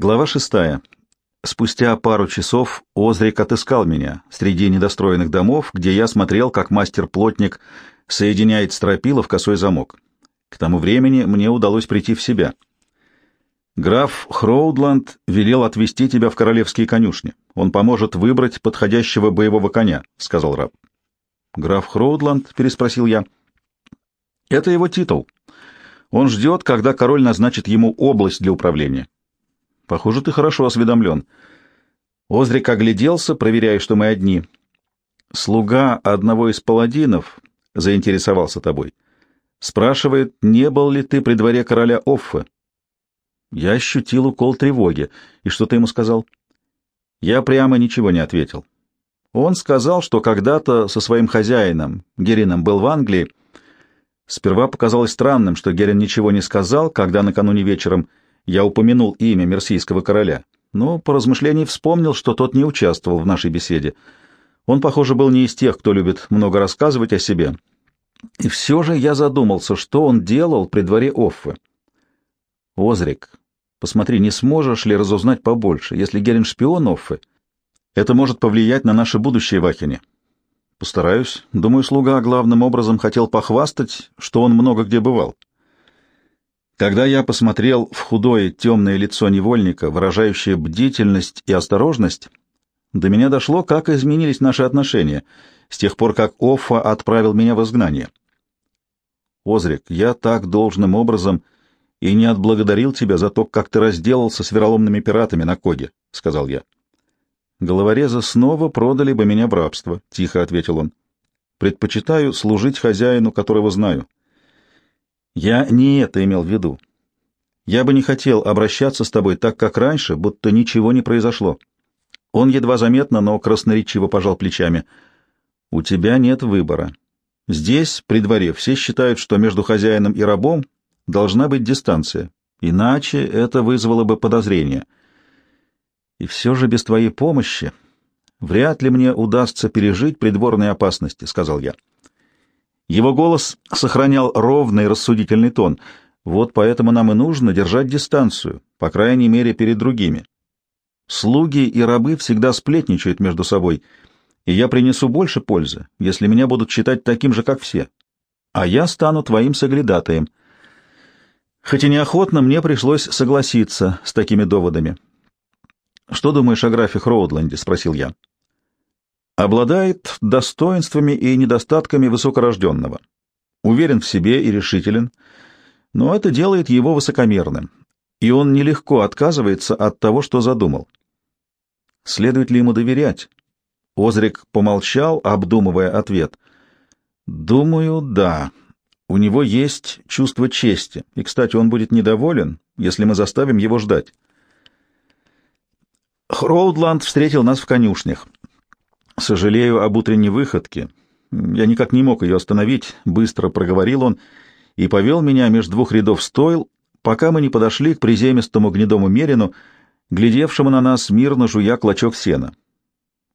Глава шестая. Спустя пару часов Озрик отыскал меня среди недостроенных домов, где я смотрел, как мастер-плотник соединяет стропила в косой замок. К тому времени мне удалось прийти в себя. Граф Хроудланд велел отвезти тебя в королевские конюшни. Он поможет выбрать подходящего боевого коня, — сказал раб. — Граф Хроудланд? — переспросил я. — Это его титул. Он ждет, когда король назначит ему область для управления. — Похоже, ты хорошо осведомлен. Озрик огляделся, проверяя, что мы одни. Слуга одного из паладинов заинтересовался тобой. Спрашивает, не был ли ты при дворе короля Оффа. Я ощутил укол тревоги. И что ты ему сказал? Я прямо ничего не ответил. Он сказал, что когда-то со своим хозяином, Герином, был в Англии. Сперва показалось странным, что Герин ничего не сказал, когда накануне вечером я упомянул имя мерсийского короля. Но по размышлению вспомнил, что тот не участвовал в нашей беседе. Он, похоже, был не из тех, кто любит много рассказывать о себе. И все же я задумался, что он делал при дворе Оффы. Озрик, посмотри, не сможешь ли разузнать побольше, если Герин шпион Оффы? Это может повлиять на наше будущее в Ахене. Постараюсь. Думаю, слуга главным образом хотел похвастать, что он много где бывал. Когда я посмотрел в худое темное лицо невольника, выражающее бдительность и осторожность, до меня дошло, как изменились наши отношения с тех пор, как Оффа отправил меня в изгнание. Озрик, я так должным образом и не отблагодарил тебя за то, как ты разделался с вероломными пиратами на Коге, — сказал я. Головорезы снова продали бы меня в рабство, — тихо ответил он. Предпочитаю служить хозяину, которого знаю. Я не это имел в виду. Я бы не хотел обращаться с тобой так, как раньше, будто ничего не произошло. Он едва заметно, но красноречиво пожал плечами. У тебя нет выбора. Здесь, при дворе, все считают, что между хозяином и рабом должна быть дистанция, иначе это вызвало бы подозрение. И все же без твоей помощи вряд ли мне удастся пережить придворные опасности, — сказал я. Его голос сохранял ровный рассудительный тон. Вот поэтому нам и нужно держать дистанцию, по крайней мере, перед другими. Слуги и рабы всегда сплетничают между собой, и я принесу больше пользы, если меня будут считать таким же, как все. А я стану твоим соглядатаем. Хоть и неохотно, мне пришлось согласиться с такими доводами. «Что думаешь о графе Хроудленде?» — спросил я. «Обладает достоинствами и недостатками высокорожденного. Уверен в себе и решителен, но это делает его высокомерным, и он нелегко отказывается от того, что задумал. Следует ли ему доверять?» Озрик помолчал, обдумывая ответ. «Думаю, да. У него есть чувство чести, и, кстати, он будет недоволен, если мы заставим его ждать. Хроудланд встретил нас в конюшнях. Сожалею об утренней выходке. Я никак не мог ее остановить, быстро проговорил он и повел меня между двух рядов стойл, пока мы не подошли к приземистому гнедому мерину, глядевшему на нас мирно жуя клочок сена.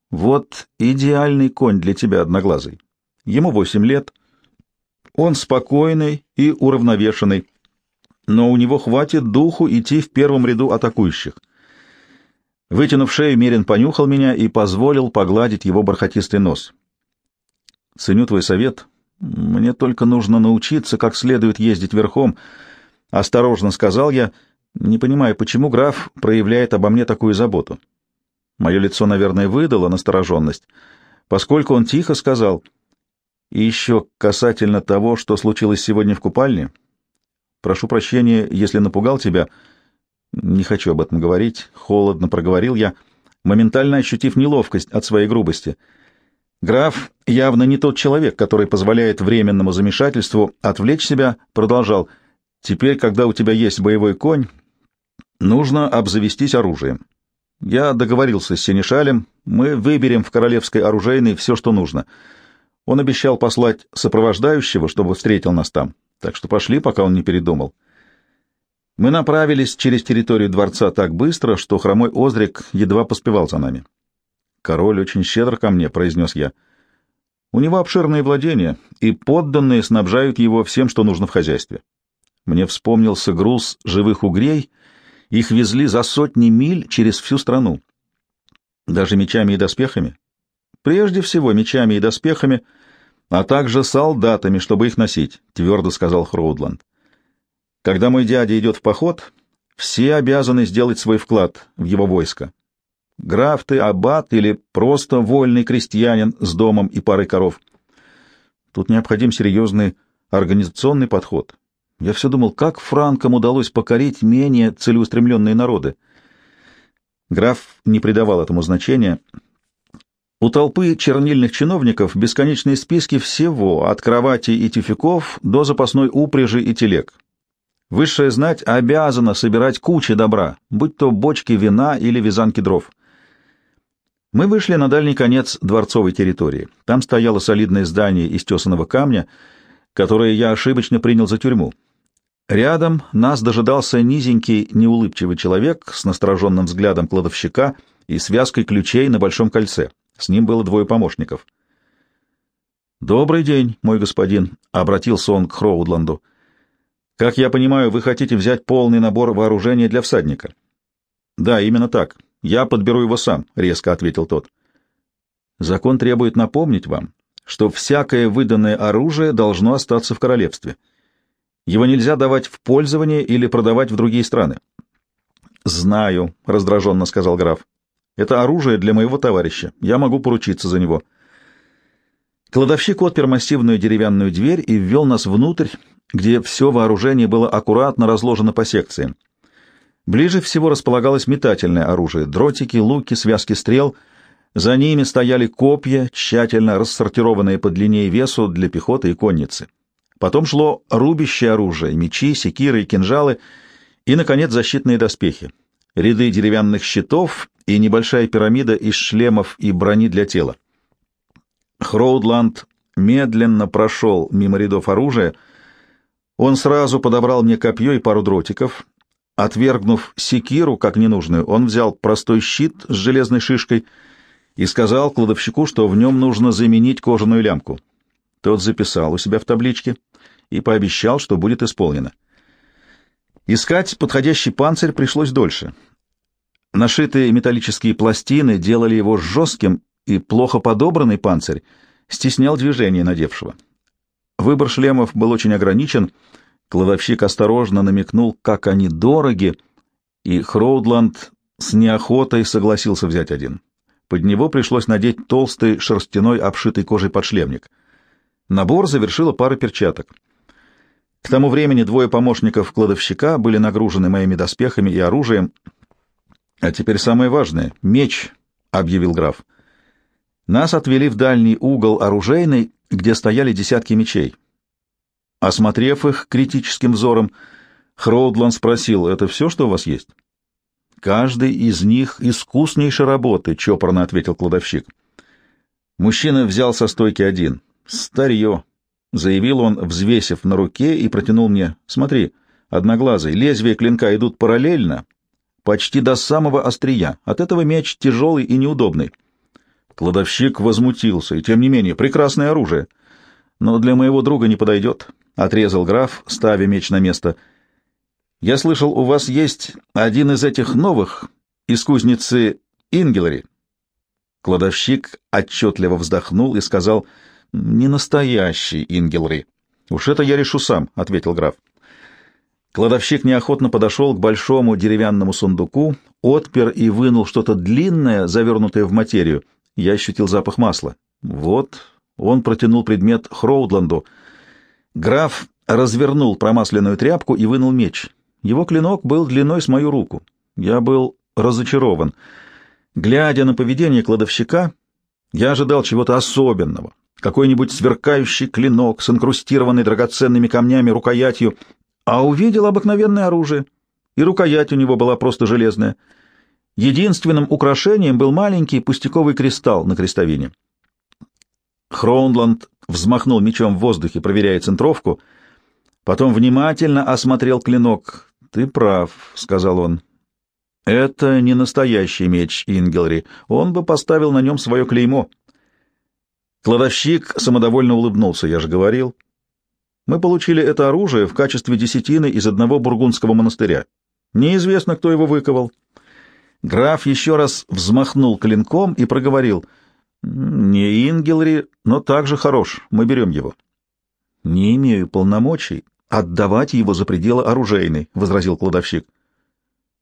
Вот идеальный конь для тебя, одноглазый. Ему восемь лет — он спокойный и уравновешенный, но у него хватит духу идти в первом ряду атакующих. Вытянув шею, Мерин понюхал меня и позволил погладить его бархатистый нос. «Ценю твой совет. Мне только нужно научиться, как следует ездить верхом», — осторожно сказал я, не понимая, почему граф проявляет обо мне такую заботу. Мое лицо, наверное, выдало настороженность, поскольку он тихо сказал — и еще касательно того, что случилось сегодня в купальне. Прошу прощения, если напугал тебя. Не хочу об этом говорить. Холодно проговорил я, моментально ощутив неловкость от своей грубости. Граф явно не тот человек, который позволяет временному замешательству отвлечь себя, продолжал. Теперь, когда у тебя есть боевой конь, нужно обзавестись оружием. Я договорился с Сенешалем, мы выберем в королевской оружейной все, что нужно — он обещал послать сопровождающего, чтобы встретил нас там, так что пошли, пока он не передумал. Мы направились через территорию дворца так быстро, что хромой Озрик едва поспевал за нами. «Король очень щедр ко мне», — произнес я. «У него обширные владения, и подданные снабжают его всем, что нужно в хозяйстве». Мне вспомнился груз живых угрей Их везли за сотни миль через всю страну. Даже мечами и доспехами? Прежде всего мечами и доспехами, а также солдатами, чтобы их носить, — твердо сказал Хроудланд. Когда мой дядя идет в поход, все обязаны сделать свой вклад в его войско. Граф ты, аббат или просто вольный крестьянин с домом и парой коров. Тут необходим серьезный организационный подход. Я все думал, как франкам удалось покорить менее целеустремленные народы. Граф не придавал этому значения. У толпы чернильных чиновников бесконечные списки всего, от кровати и тюфяков до запасной упряжи и телег. Высшая знать обязана собирать кучи добра, будь то бочки вина или вязанки дров. Мы вышли на дальний конец дворцовой территории. Там стояло солидное здание из тесаного камня, которое я ошибочно принял за тюрьму. Рядом нас дожидался низенький, неулыбчивый человек с настороженным взглядом кладовщика и связкой ключей на большом кольце. С ним было двое помощников. «Добрый день, мой господин», — обратился он к Хроудланду. «Как я понимаю, вы хотите взять полный набор вооружения для всадника?» «Да, именно так. Я подберу его сам», — резко ответил тот. «Закон требует напомнить вам, что всякое выданное оружие должно остаться в королевстве. Его нельзя давать в пользование или продавать в другие страны». «Знаю», — раздраженно сказал граф. «Это оружие для моего товарища. Я могу поручиться за него». Кладовщик отпер массивную деревянную дверь и ввел нас внутрь, где все вооружение было аккуратно разложено по секциям. Ближе всего располагалось метательное оружие — дротики, луки, связки стрел. За ними стояли копья, тщательно рассортированные по длине и весу для пехоты и конницы. Потом шло рубящее оружие, мечи, секиры и кинжалы, и, наконец, защитные доспехи. Ряды деревянных щитов и небольшая пирамида из шлемов и брони для тела. Хроудланд медленно прошел мимо рядов оружия — он сразу подобрал мне копье и пару дротиков. Отвергнув секиру как ненужную, он взял простой щит с железной шишкой и сказал кладовщику, что в нем нужно заменить кожаную лямку. Тот записал у себя в табличке и пообещал, что будет исполнено. Искать подходящий панцирь пришлось дольше. Нашитые металлические пластины делали его жестким, и плохо подобранный панцирь стеснял движение надевшего. Выбор шлемов был очень ограничен. Кладовщик осторожно намекнул, как они дороги, и Хроудланд с неохотой согласился взять один. Под него пришлось надеть толстый шерстяной обшитый кожей подшлемник. Набор завершила пара перчаток. К тому времени двое помощников кладовщика были нагружены моими доспехами и оружием. «А теперь самое важное — меч», — объявил граф. Нас отвели в дальний угол оружейной, где стояли десятки мечей. Осмотрев их критическим взором, Хроудлан спросил, «Это все, что у вас есть?» «Каждый из них искуснейшей работы», — чопорно ответил кладовщик. Мужчина взял со стойки один. «Старье», — заявил он, взвесив на руке и протянул мне. «Смотри, одноглазый, лезвия клинка идут параллельно, почти до самого острия. От этого меч тяжелый и неудобный». Кладовщик возмутился, и тем не менее, прекрасное оружие. Но для моего друга не подойдет, — отрезал граф, ставя меч на место. Я слышал, у вас есть один из этих новых из кузницы Ингелари. Кладовщик отчетливо вздохнул и сказал, — не настоящий Ингелари. Уж это я решу сам, — ответил граф. Кладовщик неохотно подошел к большому деревянному сундуку, отпер и вынул что-то длинное, завернутое в материю. Я ощутил запах масла. Вот, он протянул предмет Хроудланду. Граф развернул промасленную тряпку и вынул меч. Его клинок был длиной с мою руку. Я был разочарован. Глядя на поведение кладовщика, я ожидал чего-то особенного. Какой-нибудь сверкающий клинок с инкрустированной драгоценными камнями рукоятью, а увидел обыкновенное оружие, и рукоять у него была просто железная — Единственным украшением был маленький пустяковый кристалл на крестовине. Хроунланд взмахнул мечом в воздухе, проверяя центровку, потом внимательно осмотрел клинок. «Ты прав», — сказал он. «Это не настоящий меч Ингелри. Он бы поставил на нем свое клеймо». Кладовщик самодовольно улыбнулся, я же говорил. «Мы получили это оружие в качестве десятины из одного бургундского монастыря. Неизвестно, кто его выковал. Граф еще раз взмахнул клинком и проговорил. «Не Ингелри, но также хорош. Мы берем его». «Не имею полномочий отдавать его за пределы оружейной», — возразил кладовщик.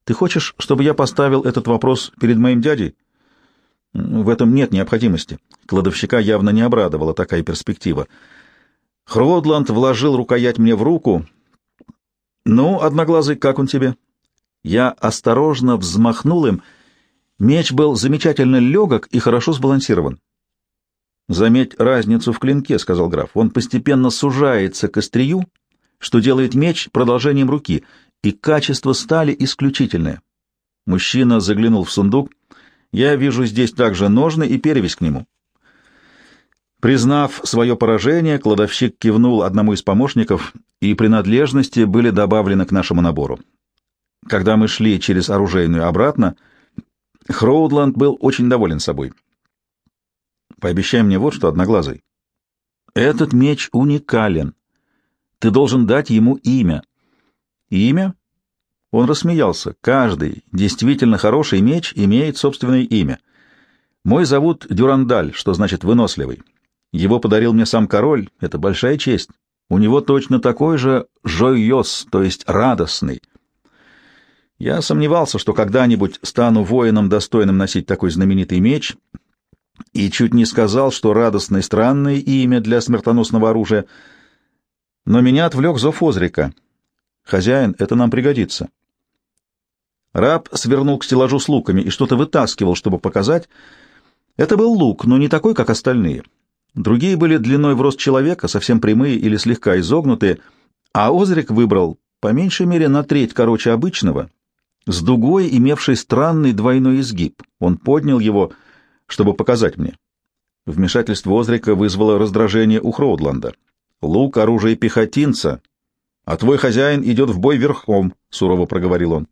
«Ты хочешь, чтобы я поставил этот вопрос перед моим дядей?» «В этом нет необходимости». Кладовщика явно не обрадовала такая перспектива. Хродланд вложил рукоять мне в руку. «Ну, Одноглазый, как он тебе?» Я осторожно взмахнул им. Меч был замечательно легок и хорошо сбалансирован. «Заметь разницу в клинке», — сказал граф. «Он постепенно сужается к острию, что делает меч продолжением руки, и качество стали исключительное». Мужчина заглянул в сундук. «Я вижу здесь также ножны и перевязь к нему». Признав свое поражение, кладовщик кивнул одному из помощников, и принадлежности были добавлены к нашему набору. Когда мы шли через оружейную обратно, Хроудланд был очень доволен собой. Пообещай мне вот что, Одноглазый. Этот меч уникален. Ты должен дать ему имя. Имя? Он рассмеялся. Каждый действительно хороший меч имеет собственное имя. Мой зовут Дюрандаль, что значит «выносливый». Его подарил мне сам король, это большая честь. У него точно такой же «жойос», то есть «радостный». Я сомневался, что когда-нибудь стану воином, достойным носить такой знаменитый меч, и чуть не сказал, что радостное странное имя для смертоносного оружия, но меня отвлек зов Озрика. «Хозяин, это нам пригодится». Раб свернул к стеллажу с луками и что-то вытаскивал, чтобы показать. Это был лук, но не такой, как остальные. Другие были длиной в рост человека, совсем прямые или слегка изогнутые, а Озрик выбрал по меньшей мере на треть короче обычного с дугой, имевшей странный двойной изгиб. Он поднял его, чтобы показать мне. Вмешательство Озрика вызвало раздражение у Хроудланда. «Лук — оружие пехотинца, а твой хозяин идет в бой верхом», — сурово проговорил он.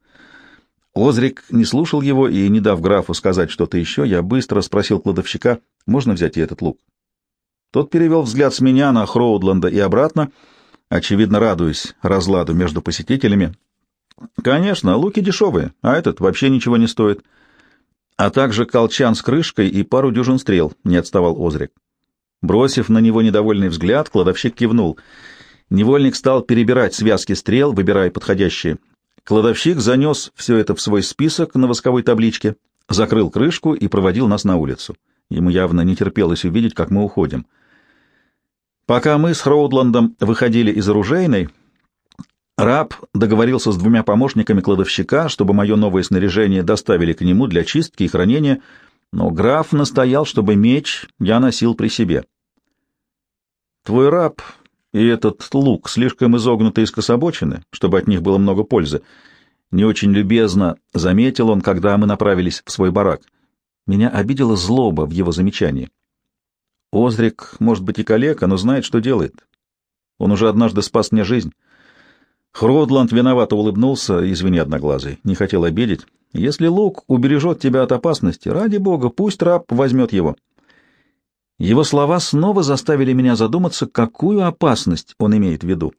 Озрик не слушал его, и, не дав графу сказать что-то еще, я быстро спросил кладовщика, можно взять и этот лук. Тот перевел взгляд с меня на Хроудланда и обратно, очевидно радуясь разладу между посетителями, Конечно, луки дешевые, а этот вообще ничего не стоит. А также колчан с крышкой и пару дюжин стрел, не отставал Озрик. Бросив на него недовольный взгляд, кладовщик кивнул. Невольник стал перебирать связки стрел, выбирая подходящие. Кладовщик занес все это в свой список на восковой табличке, закрыл крышку и проводил нас на улицу. Ему явно не терпелось увидеть, как мы уходим. Пока мы с Хроудландом выходили из оружейной, Раб договорился с двумя помощниками кладовщика, чтобы мое новое снаряжение доставили к нему для чистки и хранения, но граф настоял, чтобы меч я носил при себе. Твой раб и этот лук слишком изогнуты и скособочены, чтобы от них было много пользы. Не очень любезно заметил он, когда мы направились в свой барак. Меня обидела злоба в его замечании. Озрик, может быть, и калека, но знает, что делает. Он уже однажды спас мне жизнь. Хродланд виновато улыбнулся, извини, одноглазый, не хотел обидеть. Если лук убережет тебя от опасности, ради бога, пусть раб возьмет его. Его слова снова заставили меня задуматься, какую опасность он имеет в виду.